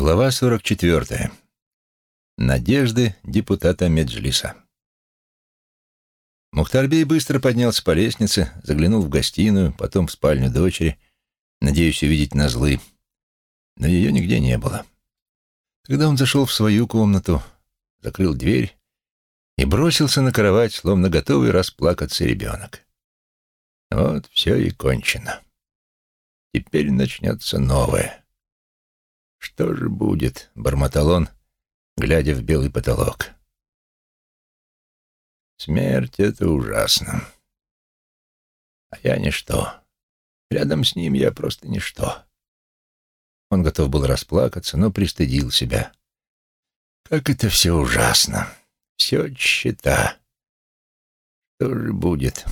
Глава 44. Надежды депутата Меджлиса. Мухтарбей быстро поднялся по лестнице, заглянул в гостиную, потом в спальню дочери, надеясь увидеть Назлы. Но ее нигде не было. Тогда он зашел в свою комнату, закрыл дверь и бросился на кровать, словно готовый расплакаться ребенок. Вот все и кончено. Теперь начнется новое. «Что же будет?» — бормотал он, глядя в белый потолок. «Смерть — это ужасно. А я ничто. Рядом с ним я просто ничто». Он готов был расплакаться, но пристыдил себя. «Как это все ужасно! Все чита. Что же будет?»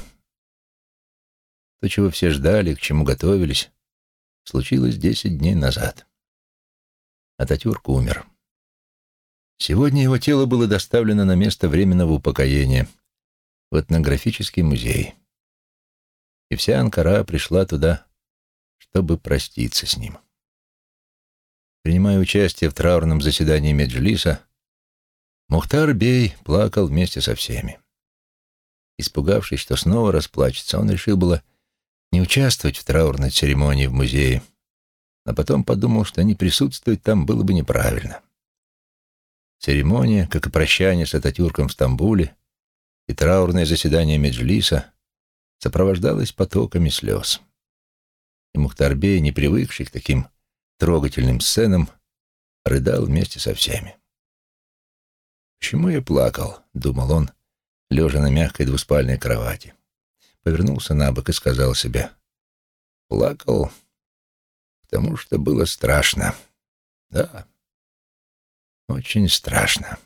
То, чего все ждали, к чему готовились, случилось десять дней назад. Ататюрк умер. Сегодня его тело было доставлено на место временного упокоения в этнографический музей. И вся Анкара пришла туда, чтобы проститься с ним. Принимая участие в траурном заседании Меджлиса, Мухтар Бей плакал вместе со всеми. Испугавшись, что снова расплачется, он решил было не участвовать в траурной церемонии в музее, но потом подумал, что не присутствовать там было бы неправильно. Церемония, как и прощание с Ататюрком в Стамбуле и траурное заседание Меджлиса сопровождалось потоками слез. И Мухтарбей, не привыкший к таким трогательным сценам, рыдал вместе со всеми. «Почему я плакал?» — думал он, лежа на мягкой двуспальной кровати. Повернулся на бок и сказал себе. «Плакал, потому что было страшно. Да, очень страшно.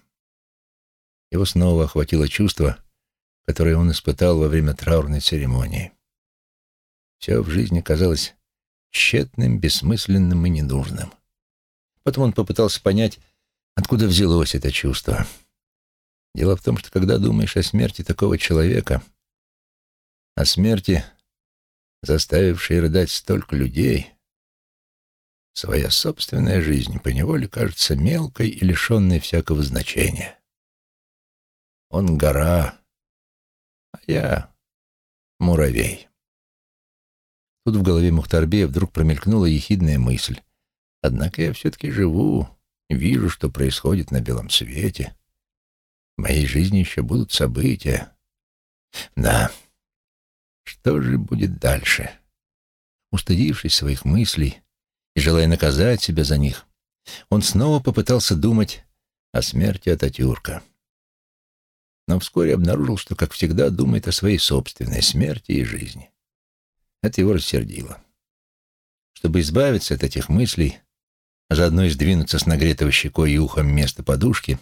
Его снова охватило чувство, которое он испытал во время траурной церемонии. Все в жизни казалось тщетным, бессмысленным и ненужным. Потом он попытался понять, откуда взялось это чувство. Дело в том, что когда думаешь о смерти такого человека, о смерти, заставившей рыдать столько людей, Своя собственная жизнь поневоле кажется мелкой и лишенной всякого значения. Он гора, а я муравей. Тут в голове Мухтарбея вдруг промелькнула ехидная мысль. Однако я все-таки живу, вижу, что происходит на белом свете. В моей жизни еще будут события. Да, что же будет дальше? Устыдившись своих мыслей, желая наказать себя за них, он снова попытался думать о смерти Ататюрка. Но вскоре обнаружил, что, как всегда, думает о своей собственной смерти и жизни. Это его рассердило. Чтобы избавиться от этих мыслей, а заодно и сдвинуться с нагретого щекой и ухом места подушки,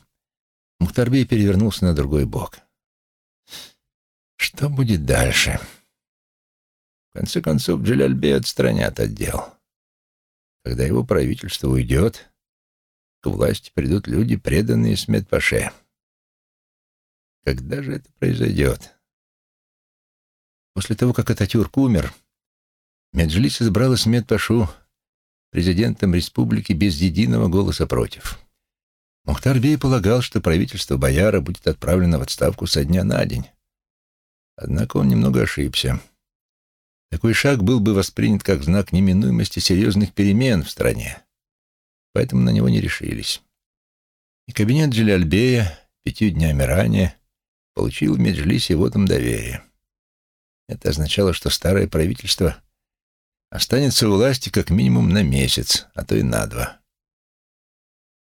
Мухтарбей перевернулся на другой бок. Что будет дальше? В конце концов, Джаляльбей отстранят от дел. Когда его правительство уйдет, к власти придут люди, преданные Смет-Паше. Когда же это произойдет? После того, как Ататюрк умер, Меджлис избрал Смет-Пашу президентом республики без единого голоса против. Мухтар-бей полагал, что правительство Бояра будет отправлено в отставку со дня на день. Однако он немного ошибся. Такой шаг был бы воспринят как знак неминуемости серьезных перемен в стране. Поэтому на него не решились. И кабинет Джиляльбея пятью днями ранее получил в Меджлисе вотом доверия. Это означало, что старое правительство останется у власти как минимум на месяц, а то и на два.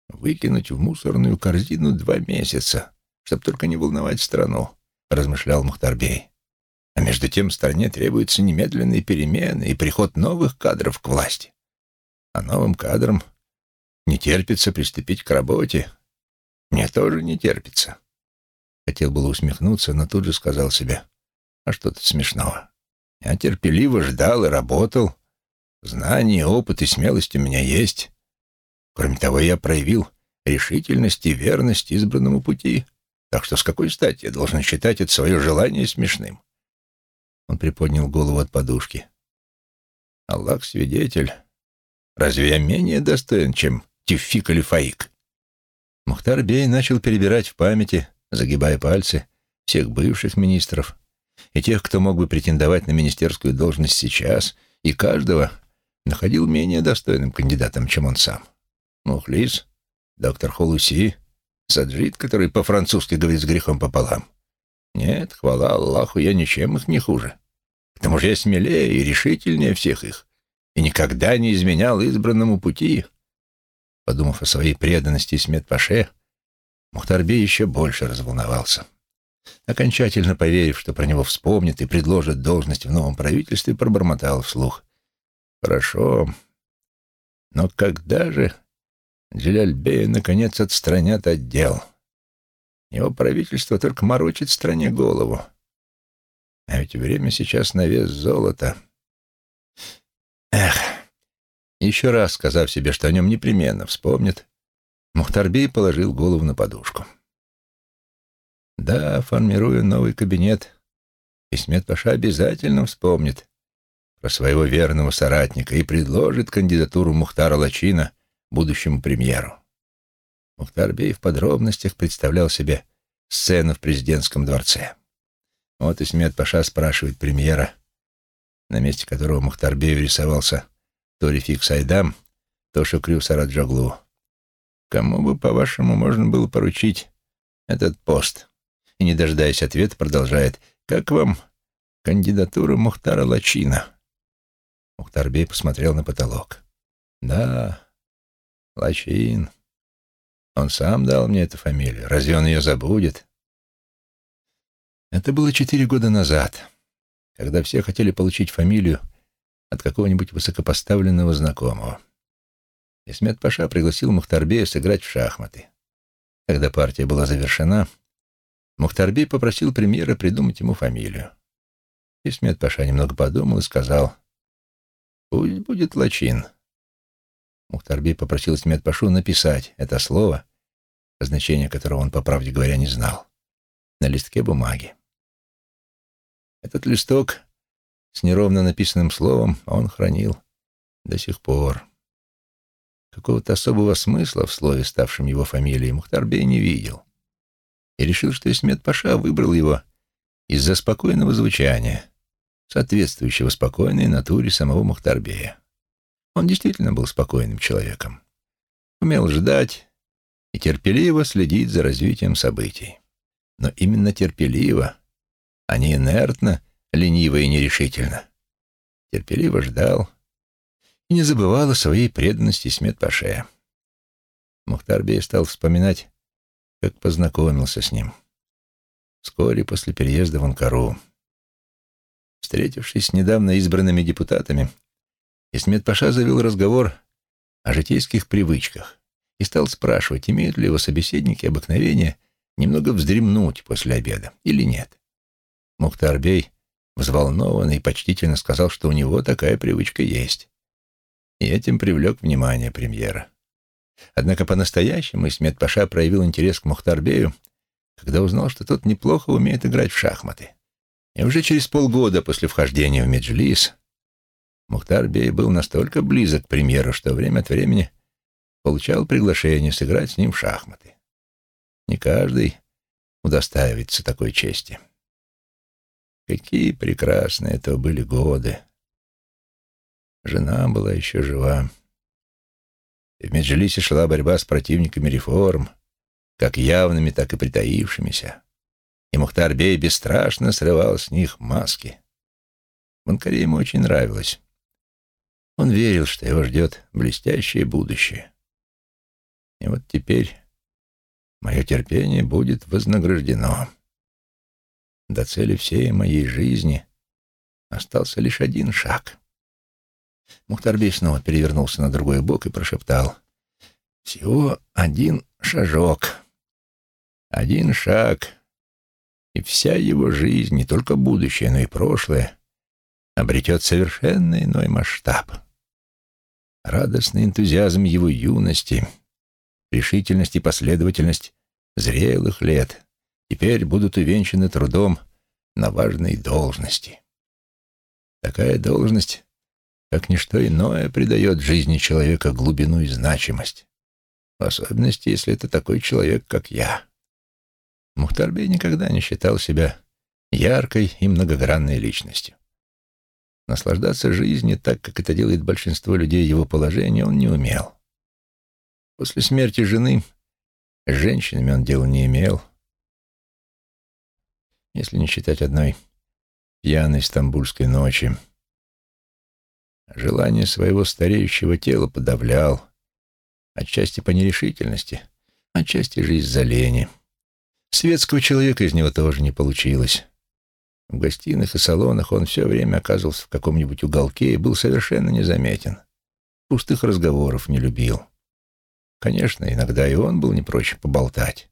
«Выкинуть в мусорную корзину два месяца, чтобы только не волновать страну», — размышлял Мухтарбей. А между тем стране требуются немедленные перемены и приход новых кадров к власти. А новым кадрам не терпится приступить к работе. Мне тоже не терпится. Хотел было усмехнуться, но тут же сказал себе, а что тут смешного? Я терпеливо ждал и работал. Знания, опыт и смелость у меня есть. Кроме того, я проявил решительность и верность избранному пути. Так что с какой стати я должен считать это свое желание смешным? Он приподнял голову от подушки. «Аллах свидетель. Разве я менее достоин, чем Тюфик или Фаик. Мухтар Бей начал перебирать в памяти, загибая пальцы, всех бывших министров и тех, кто мог бы претендовать на министерскую должность сейчас, и каждого находил менее достойным кандидатом, чем он сам. Мухлис, доктор Холуси, Саджид, который по-французски говорит с грехом пополам. Нет, хвала Аллаху, я ничем их не хуже. К тому же я смелее и решительнее всех их, и никогда не изменял избранному пути. Подумав о своей преданности Смет-Паше, Мухтарбей еще больше разволновался. Окончательно поверив, что про него вспомнит и предложит должность в новом правительстве, пробормотал вслух. «Хорошо, но когда же Джаляльбея наконец отстранят от дел? Его правительство только морочит стране голову. А ведь время сейчас на вес золота. Эх!» Еще раз сказав себе, что о нем непременно вспомнит, Мухтарбей положил голову на подушку. Да, формируя новый кабинет, Исмет Паша обязательно вспомнит про своего верного соратника и предложит кандидатуру Мухтара Лачина будущему премьеру. Мухтарбей в подробностях представлял себе сцену в президентском дворце. Вот Исмет Паша спрашивает премьера, на месте которого Мухтарбею рисовался то Рефик Сайдам, то Шукрю Сараджоглу. Кому бы, по-вашему, можно было поручить этот пост? И, не дожидаясь ответа, продолжает. Как вам кандидатура Мухтара Лачина? Мухтарбей посмотрел на потолок. Да, Лачин. Он сам дал мне эту фамилию. Разве он ее забудет? Это было четыре года назад, когда все хотели получить фамилию от какого-нибудь высокопоставленного знакомого. Исмет Паша пригласил Мухтарбея сыграть в шахматы. Когда партия была завершена, Мухтарбей попросил премьера придумать ему фамилию. Исмет Паша немного подумал и сказал, «Пусть будет Лачин». Мухтарбей попросил Исмет Пашу написать это слово, значение которого он, по правде говоря, не знал, на листке бумаги. Этот листок с неровно написанным словом он хранил до сих пор. Какого-то особого смысла в слове, ставшем его фамилией, Мухтарбей не видел. И решил, что Исмет Паша выбрал его из-за спокойного звучания, соответствующего спокойной натуре самого Мухтарбея. Он действительно был спокойным человеком. Умел ждать и терпеливо следить за развитием событий. Но именно терпеливо, а не инертно лениво и нерешительно. Терпеливо ждал и не забывал о своей преданности Смет-Паше. Мухтарбей стал вспоминать, как познакомился с ним. Вскоре после переезда в Анкару. Встретившись с недавно избранными депутатами, Исмет-Паша завел разговор о житейских привычках и стал спрашивать, имеют ли его собеседники обыкновение немного вздремнуть после обеда или нет. Мухтарбей взволнованно и почтительно сказал, что у него такая привычка есть. И этим привлек внимание премьера. Однако по-настоящему Исмет Паша проявил интерес к Мухтарбею, когда узнал, что тот неплохо умеет играть в шахматы. И уже через полгода после вхождения в Меджлис Мухтарбей был настолько близок к премьеру, что время от времени получал приглашение сыграть с ним в шахматы. Не каждый удостаивается такой чести. Какие прекрасные это были годы. Жена была еще жива. В Меджлисе шла борьба с противниками реформ, как явными, так и притаившимися. И Мухтар-бей бесстрашно срывал с них маски. Банкаре ему очень нравилось. Он верил, что его ждет блестящее будущее. И вот теперь мое терпение будет вознаграждено. До цели всей моей жизни остался лишь один шаг. Мухтарбей снова перевернулся на другой бок и прошептал. «Всего один шажок. Один шаг. И вся его жизнь, не только будущее, но и прошлое, обретет совершенно иной масштаб. Радостный энтузиазм его юности, решительность и последовательность зрелых лет — теперь будут увенчаны трудом на важной должности. Такая должность, как ничто иное, придает жизни человека глубину и значимость. В особенности, если это такой человек, как я. Мухтарбей никогда не считал себя яркой и многогранной личностью. Наслаждаться жизнью так, как это делает большинство людей его положения, он не умел. После смерти жены с женщинами он дела не имел, если не считать одной пьяной стамбульской ночи. Желание своего стареющего тела подавлял, отчасти по нерешительности, отчасти же из-за лени. Светского человека из него тоже не получилось. В гостиных и салонах он все время оказывался в каком-нибудь уголке и был совершенно незаметен. Пустых разговоров не любил. Конечно, иногда и он был не прочь поболтать.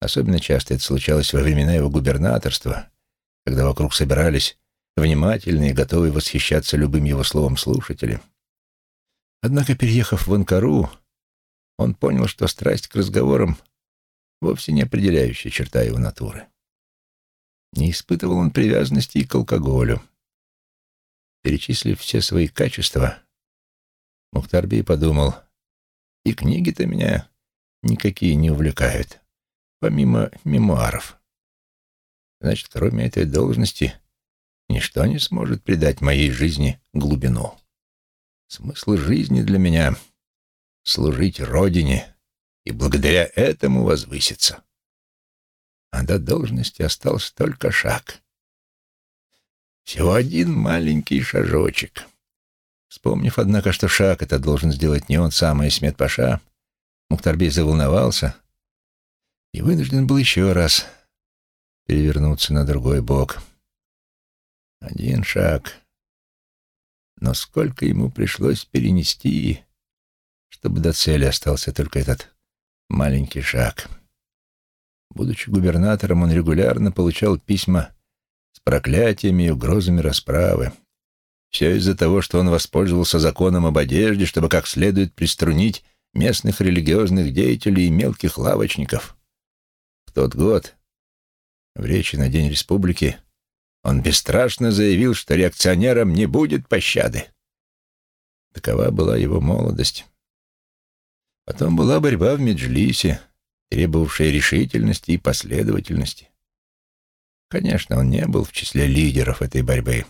Особенно часто это случалось во времена его губернаторства, когда вокруг собирались внимательные и готовые восхищаться любым его словом слушатели. Однако, переехав в Анкару, он понял, что страсть к разговорам вовсе не определяющая черта его натуры. Не испытывал он привязанности и к алкоголю. Перечислив все свои качества, Мухтарби подумал, и книги-то меня никакие не увлекают, помимо мемуаров. Значит, кроме этой должности, ничто не сможет придать моей жизни глубину. Смысл жизни для меня — служить Родине и благодаря этому возвыситься а до должности остался только шаг. Всего один маленький шажочек. Вспомнив, однако, что шаг это должен сделать не он сам, а Исмет Паша, Мухтарбей заволновался и вынужден был еще раз перевернуться на другой бок. Один шаг. Но сколько ему пришлось перенести, чтобы до цели остался только этот маленький шаг — Будучи губернатором, он регулярно получал письма с проклятиями и угрозами расправы. Все из-за того, что он воспользовался законом об одежде, чтобы как следует приструнить местных религиозных деятелей и мелких лавочников. В тот год, в речи на День Республики, он бесстрашно заявил, что реакционерам не будет пощады. Такова была его молодость. Потом была борьба в Меджлисе, требовавшая решительности и последовательности. Конечно, он не был в числе лидеров этой борьбы,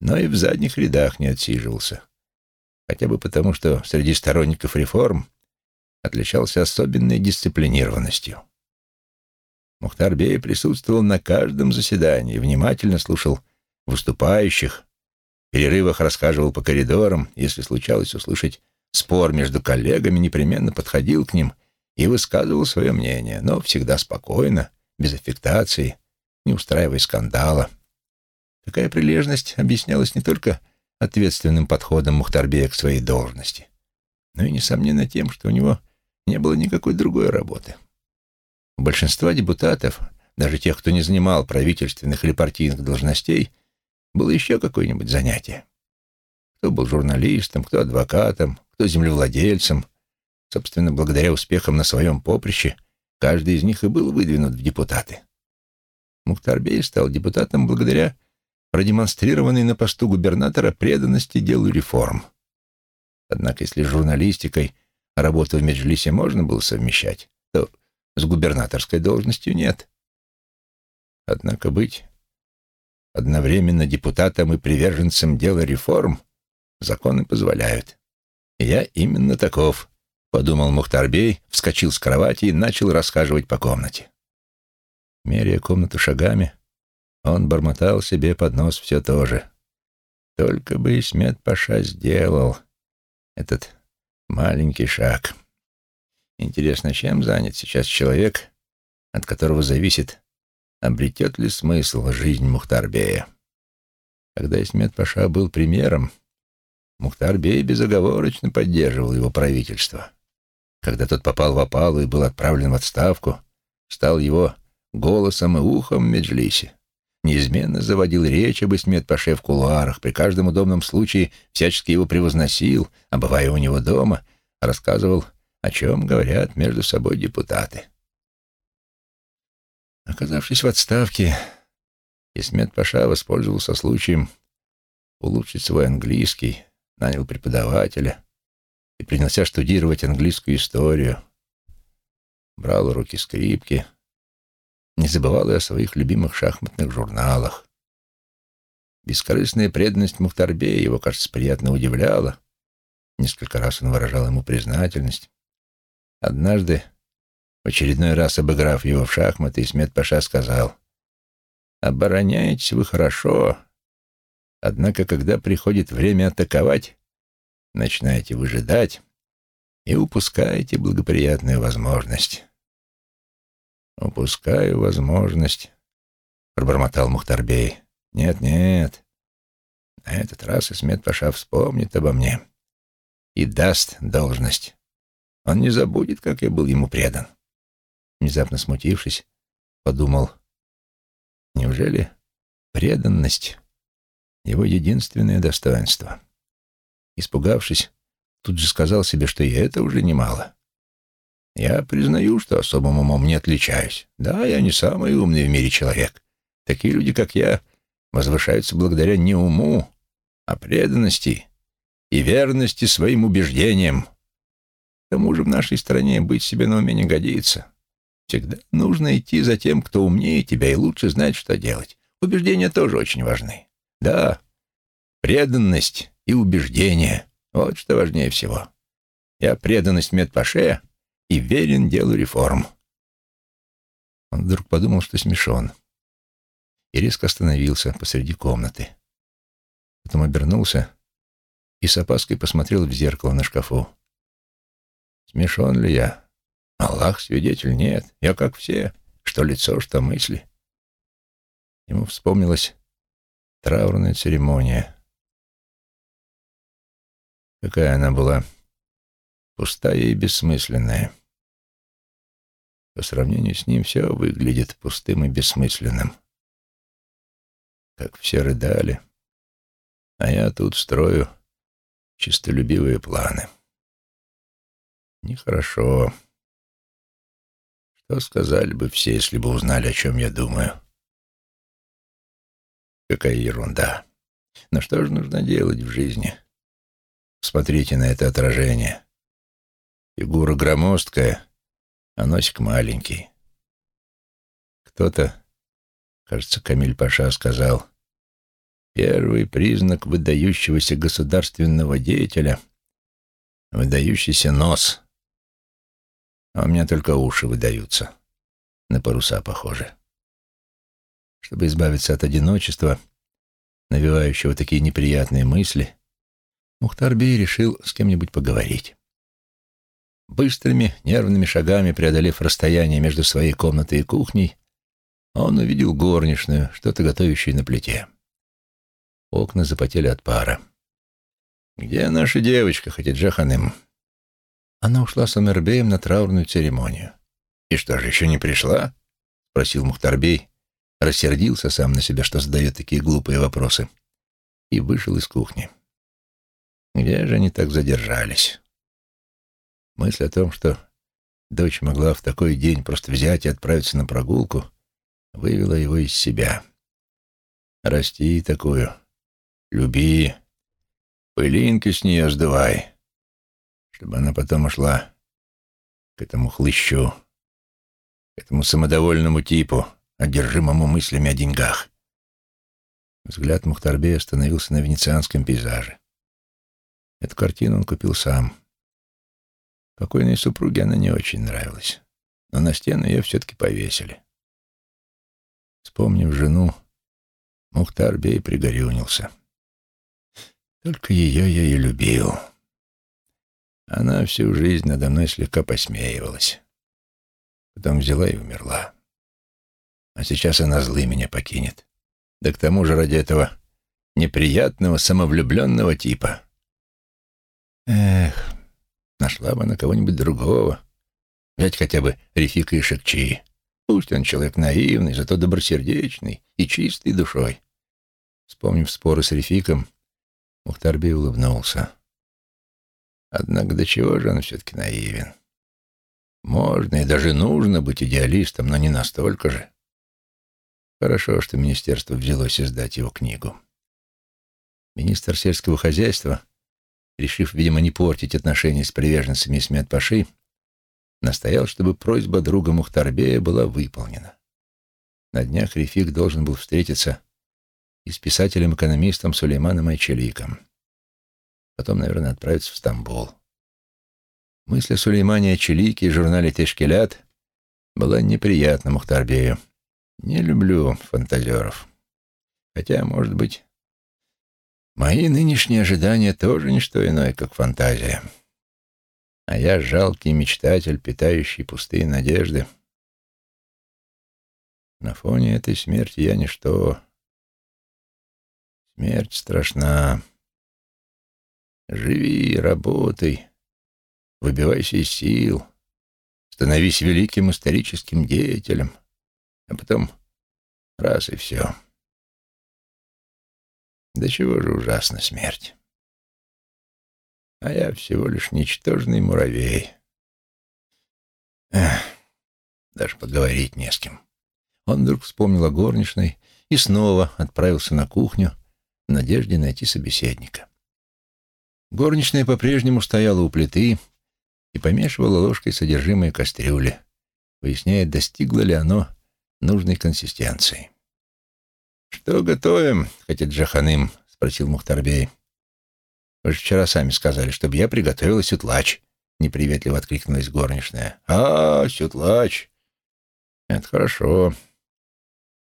но и в задних рядах не отсиживался. Хотя бы потому, что среди сторонников реформ отличался особенной дисциплинированностью. Мухтар Бей присутствовал на каждом заседании, внимательно слушал выступающих, в перерывах расхаживал по коридорам, если случалось услышать спор между коллегами, непременно подходил к ним и высказывал свое мнение, но всегда спокойно, без аффектации, не устраивая скандала. Такая прилежность объяснялась не только ответственным подходом Мухтарбея к своей должности, но и, несомненно, тем, что у него не было никакой другой работы. У большинства депутатов, даже тех, кто не занимал правительственных или партийных должностей, было еще какое-нибудь занятие. Кто был журналистом, кто адвокатом, кто землевладельцем, Собственно, благодаря успехам на своем поприще, каждый из них и был выдвинут в депутаты. Мухтарбей стал депутатом благодаря продемонстрированной на посту губернатора преданности делу реформ. Однако, если журналистикой работу в Меджлисе можно было совмещать, то с губернаторской должностью нет. Однако быть одновременно депутатом и приверженцем дела реформ законы позволяют. Я именно таков, подумал Мухтарбей, вскочил с кровати и начал расхаживать по комнате. Меряя комнату шагами, он бормотал себе под нос все то же. Только бы Исмет Паша сделал этот маленький шаг. Интересно, чем занят сейчас человек, от которого зависит, обретет ли смысл жизнь Мухтарбея. Когда Исмет Паша был премьером, Мухтарбей безоговорочно поддерживал его правительство. Когда тот попал в опалу и был отправлен в отставку, стал его голосом и ухом в Меджлисе. Неизменно заводил речь об Исмет-Паше в кулуарах, при каждом удобном случае всячески его превозносил, а бывая у него дома, рассказывал, о чем говорят между собой депутаты. Оказавшись в отставке, Исмет-Паша воспользовался случаем улучшить свой английский, нанял преподавателя, и принялся штудировать английскую историю, брал руки скрипки, не забывал и о своих любимых шахматных журналах. Бескорыстная преданность Мухтарбе его, кажется, приятно удивляла. Несколько раз он выражал ему признательность. Однажды, в очередной раз обыграв его в шахматы, Исмет Паша сказал, «Обороняетесь вы хорошо, однако, когда приходит время атаковать, начинаете выжидать и упускаете благоприятную возможность». «Упускаю возможность», — пробормотал Мухтарбей. «Нет-нет, на этот раз Исмет Паша вспомнит обо мне и даст должность. Он не забудет, как я был ему предан». Внезапно смутившись, подумал, неужели преданность — его единственное достоинство? Испугавшись, тут же сказал себе, что и это уже немало. Я признаю, что особым умом не отличаюсь. Да, я не самый умный в мире человек. Такие люди, как я, возвышаются благодаря не уму, а преданности и верности своим убеждениям. К тому же в нашей стране быть себе на уме не годится. Всегда нужно идти за тем, кто умнее тебя и лучше знает, что делать. Убеждения тоже очень важны. Да, преданность и убеждение — вот что важнее всего. Я преданность медпаше и верен делу реформ. Он вдруг подумал, что смешон, и резко остановился посреди комнаты. Потом обернулся и с опаской посмотрел в зеркало на шкафу. Смешон ли я? Аллах свидетель, нет. Я как все, что лицо, что мысли. Ему вспомнилась траурная церемония. Какая она была пустая и бессмысленная. По сравнению с ним все выглядит пустым и бессмысленным. Как все рыдали, а я тут строю чистолюбивые планы. Нехорошо. Что сказали бы все, если бы узнали, о чем я думаю? Какая ерунда. Но что же нужно делать в жизни? Смотрите на это отражение. Фигура громоздкая, а носик маленький. Кто-то, кажется, Камиль Паша сказал, первый признак выдающегося государственного деятеля — выдающийся нос. А у меня только уши выдаются. На паруса похожи. Чтобы избавиться от одиночества, навевающего такие неприятные мысли, Мухтарбей решил с кем-нибудь поговорить. Быстрыми, нервными шагами преодолев расстояние между своей комнатой и кухней, он увидел горничную, что-то готовящую на плите. Окна запотели от пара. «Где наша девочка, Хатиджа Ханым?» Она ушла с Амербеем на траурную церемонию. «И что же, еще не пришла?» — спросил Мухтарбей, рассердился сам на себя, что задает такие глупые вопросы, и вышел из кухни. Где же они так задержались? Мысль о том, что дочь могла в такой день просто взять и отправиться на прогулку, вывела его из себя. Расти такую, люби, пылинки с нее сдувай, чтобы она потом ушла к этому хлыщу, к этому самодовольному типу, одержимому мыслями о деньгах. Взгляд Мухтарбе остановился на венецианском пейзаже. Эту картину он купил сам — Покойной супруге она не очень нравилась, но на стену ее все-таки повесили. Вспомнив жену, Мухтар Бей пригорюнился. Только ее я и любил. Она всю жизнь надо мной слегка посмеивалась. Потом взяла и умерла. А сейчас она злы меня покинет. Да к тому же ради этого неприятного, самовлюбленного типа. Эх, Нашла бы на кого-нибудь другого. Взять хотя бы Рефика и Шекчи. Пусть он человек наивный, зато добросердечный и чистый душой. Вспомнив споры с Рефиком, Мухтарби улыбнулся. Однако до чего же он все-таки наивен? Можно и даже нужно быть идеалистом, но не настолько же. Хорошо, что министерство взялось издать его книгу. Министр сельского хозяйства решив, видимо, не портить отношения с приверженцами Исмет Паши, настоял, чтобы просьба друга Мухтарбея была выполнена. На днях Рефик должен был встретиться и с писателем-экономистом Сулейманом Айчеликом. Потом, наверное, отправиться в Стамбул. Мысль о Сулеймане Айчелике и журнале «Тешкелят» была неприятна Мухтарбею. Не люблю фантазеров. Хотя, может быть, мои нынешние ожидания тоже не что иное, как фантазия. А я жалкий мечтатель, питающий пустые надежды. На фоне этой смерти я ничто. Смерть страшна. Живи, работай, выбивайся из сил, становись великим историческим деятелем, а потом раз и все. Да чего же ужасна смерть? А я всего лишь ничтожный муравей. Эх, даже поговорить не с кем. Он вдруг вспомнил о горничной и снова отправился на кухню в надежде найти собеседника. Горничная по-прежнему стояла у плиты и помешивала ложкой содержимое кастрюли, выясняя, достигло ли оно нужной консистенции. «Что готовим, хотя Джаханым?» — спросил Мухтарбей. «Вы же вчера сами сказали, чтобы я приготовила сютлач», — неприветливо откликнулась горничная. «А, сютлач! Это хорошо.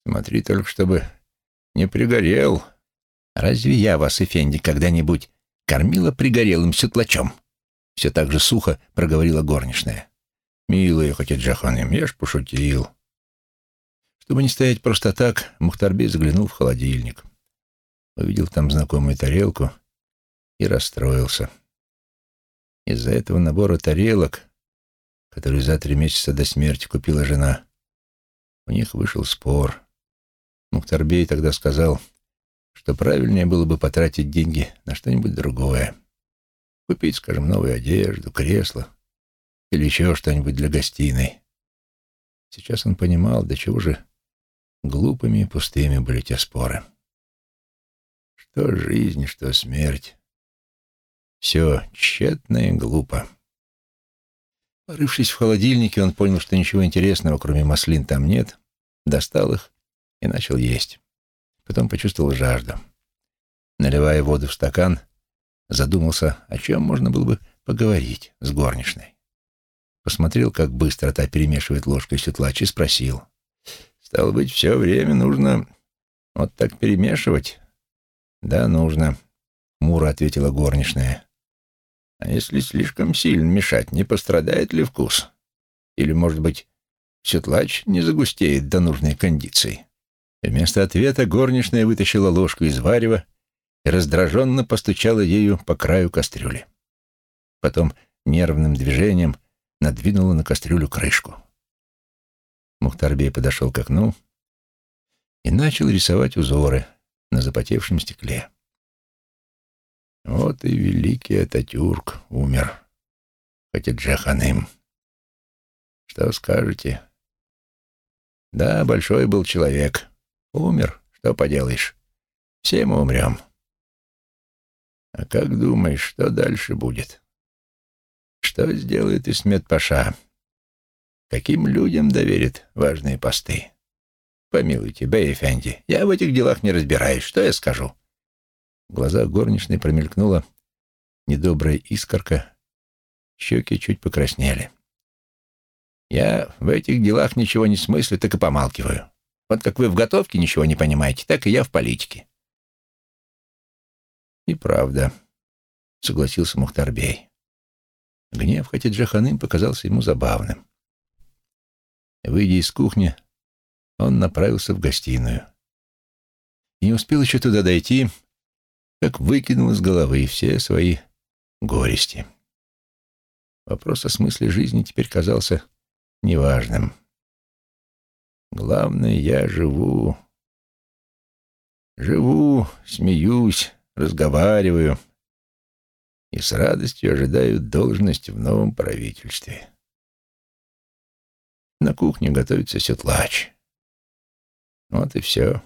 Смотри только, чтобы не пригорел. Разве я вас, Эфенди, когда-нибудь кормила пригорелым сютлачом?» Все так же сухо проговорила горничная. «Милая, хотя Джаханым, я ж пошутил». Чтобы не стоять просто так, Мухтарбей заглянул в холодильник. Увидел там знакомую тарелку и расстроился. Из-за этого набора тарелок, который за три месяца до смерти купила жена, у них вышел спор. Мухтарбей тогда сказал, что правильнее было бы потратить деньги на что-нибудь другое. Купить, скажем, новую одежду, кресло или еще что-нибудь для гостиной. Сейчас он понимал, до чего же Глупыми и пустыми были те споры. Что жизнь, что смерть. Все тщетно и глупо. Порывшись в холодильнике, он понял, что ничего интересного, кроме маслин, там нет, достал их и начал есть. Потом почувствовал жажду. Наливая воду в стакан, задумался, о чем можно было бы поговорить с горничной. Посмотрел, как быстро та перемешивает ложкой сютлач, и спросил. Стало быть, все время нужно вот так перемешивать? Да, нужно, Мура ответила горничная. А если слишком сильно мешать, не пострадает ли вкус? Или, может быть, сютлач не загустеет до нужной кондиции? Вместо ответа горничная вытащила ложку из варева и раздраженно постучала ею по краю кастрюли. Потом нервным движением надвинула на кастрюлю крышку. Мухтарбей подошел к окну и начал рисовать узоры на запотевшем стекле. Вот и великий Ататюрк умер, хотя Джаханым. Что скажете? Да, большой был человек. Умер, что поделаешь. Все мы умрем. А как думаешь, что дальше будет? Что сделает Исмет Паша? Каким людям доверит важные посты? Помилуйте, Бэй я в этих делах не разбираюсь. Что я скажу? В глазах горничной промелькнула недобрая искорка. Щеки чуть покраснели. Я в этих делах ничего не смыслю, так и помалкиваю. Вот как вы в готовке ничего не понимаете, так и я в политике. И правда, согласился Мухтарбей. Гнев Хатиджаханым показался ему забавным. Выйдя из кухни, он направился в гостиную. И не успел еще туда дойти, как выкинул из головы все свои горести. Вопрос о смысле жизни теперь казался неважным. Главное, я живу. Живу, смеюсь, разговариваю и с радостью ожидаю должность в новом правительстве. На кухне готовится сютлач. Вот и все.